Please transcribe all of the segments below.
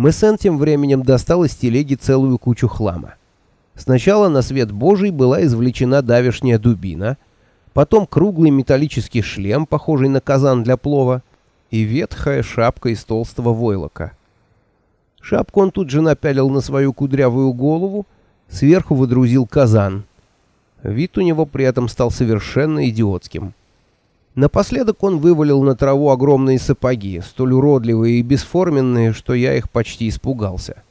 Мессен тем временем достал из телеги целую кучу хлама. Сначала на свет божий была извлечена давешняя дубина, потом круглый металлический шлем, похожий на казан для плова, и ветхая шапка из толстого войлока. Шапку он тут же напялил на свою кудрявую голову, сверху выдрузил казан. Вид у него при этом стал совершенно идиотским. Напоследок он вывалил на траву огромные сапоги, столь уродливые и бесформенные, что я их почти испугался.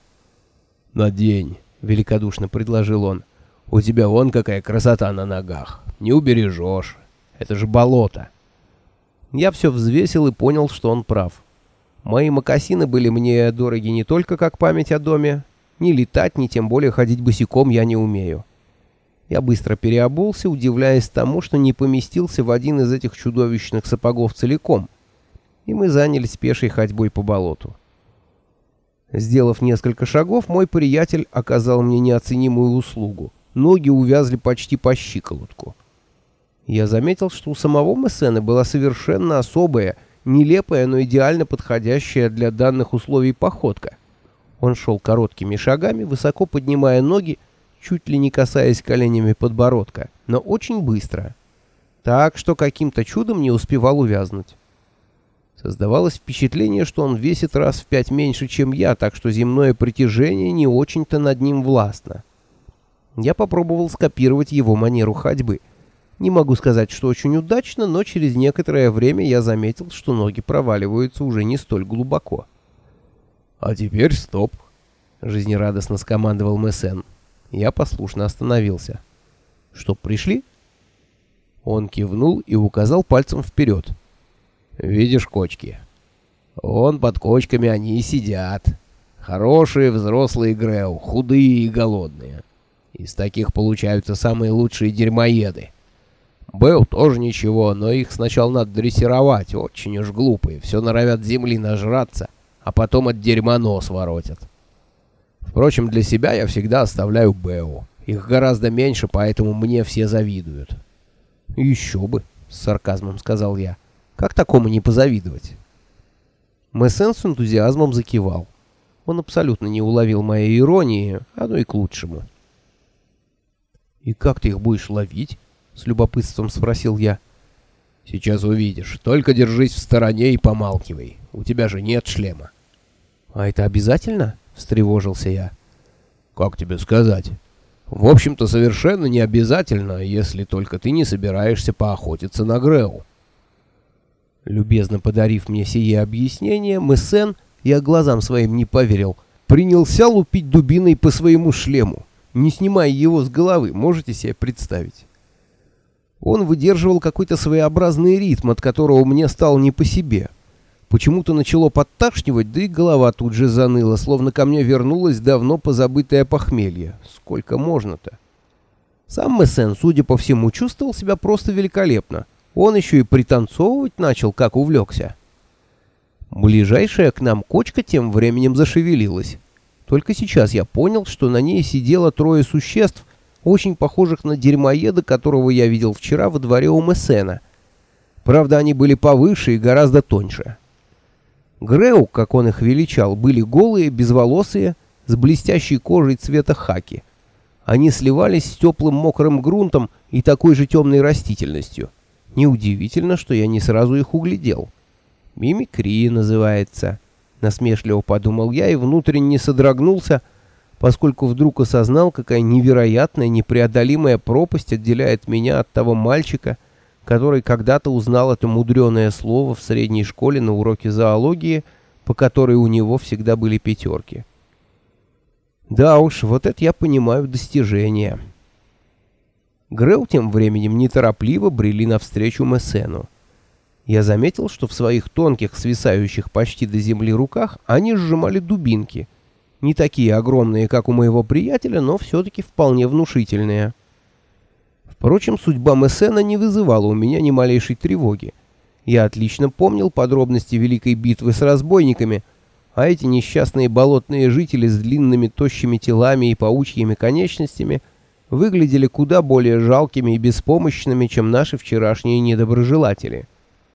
«Надень», — великодушно предложил он. «У тебя вон какая красота на ногах. Не убережешь. Это же болото». Я все взвесил и понял, что он прав. Мои мокасины были мне дороги не только как память о доме. Ни летать, ни тем более ходить босиком я не умею. Я быстро переобулся, удивляясь тому, что не поместился в один из этих чудовищных сапогов целиком. И мы занялись пешей ходьбой по болоту. Сделав несколько шагов, мой приятель оказал мне неоценимую услугу. Ноги увязли почти по щиколотку. Я заметил, что у самого Мессена была совершенно особая, нелепая, но идеально подходящая для данных условий походка. Он шел короткими шагами, высоко поднимая ноги, чуть ли не касаясь коленями подбородка, но очень быстро. Так что каким-то чудом не успевал увязнуть. Создавалось впечатление, что он весит раз в пять меньше, чем я, так что земное притяжение не очень-то над ним властно. Я попробовал скопировать его манеру ходьбы — не могу сказать, что очень удачно, но через некоторое время я заметил, что ноги проваливаются уже не столь глубоко. «А теперь стоп!» — жизнерадостно скомандовал Мессен. Я послушно остановился. «Что, пришли?» Он кивнул и указал пальцем вперед. «Видишь кочки?» «Вон под кочками они и сидят. Хорошие взрослые Греу, худые и голодные. Из таких получаются самые лучшие дерьмоеды». Был тоже ничего, но их сначала надо дрессировать, очень уж глупые, все норовят земли нажраться, а потом от дерьма нос воротят. Впрочем, для себя я всегда оставляю Бео. Их гораздо меньше, поэтому мне все завидуют. «Еще бы», — с сарказмом сказал я. «Как такому не позавидовать?» Мессен с энтузиазмом закивал. Он абсолютно не уловил моей иронии, оно и к лучшему. «И как ты их будешь ловить?» с любопытством спросил я. Сейчас увидишь. Только держись в стороне и помалкивай. У тебя же нет шлема. А это обязательно? встревожился я. Как тебе сказать? В общем-то, совершенно не обязательно, если только ты не собираешься поохотиться на Греу. Любезно подарив мне сие объяснение, Мессен, я глазам своим не поверил, принялся лупить дубиной по своему шлему, не снимая его с головы, можете себе представить. Он выдерживал какой-то своеобразный ритм, от которого мне стало не по себе. Почему-то начало подташнивать, да и голова тут же заныла, словно ко мне вернулось давно позабытое похмелье. Сколько можно-то? Сам Мессен, судя по всему, чувствовал себя просто великолепно. Он еще и пританцовывать начал, как увлекся. Ближайшая к нам кочка тем временем зашевелилась. Только сейчас я понял, что на ней сидело трое существ, очень похожих на дерьмоеда, которого я видел вчера во дворе у Мессена. Правда, они были повыше и гораздо тоньше. Греу, как он их величал, были голые, безволосые, с блестящей кожей цвета хаки. Они сливались с теплым мокрым грунтом и такой же темной растительностью. Неудивительно, что я не сразу их углядел. «Мимикрия называется», — насмешливо подумал я и внутренне содрогнулся, — поскольку вдруг осознал, какая невероятная, непреодолимая пропасть отделяет меня от того мальчика, который когда-то узнал это мудреное слово в средней школе на уроке зоологии, по которой у него всегда были пятерки. Да уж, вот это я понимаю достижение. Грел тем временем неторопливо брели навстречу Мессену. Я заметил, что в своих тонких, свисающих почти до земли руках они сжимали дубинки — не такие огромные, как у моего приятеля, но все-таки вполне внушительные. Впрочем, судьба Мессена не вызывала у меня ни малейшей тревоги. Я отлично помнил подробности великой битвы с разбойниками, а эти несчастные болотные жители с длинными тощими телами и паучьими конечностями выглядели куда более жалкими и беспомощными, чем наши вчерашние недоброжелатели —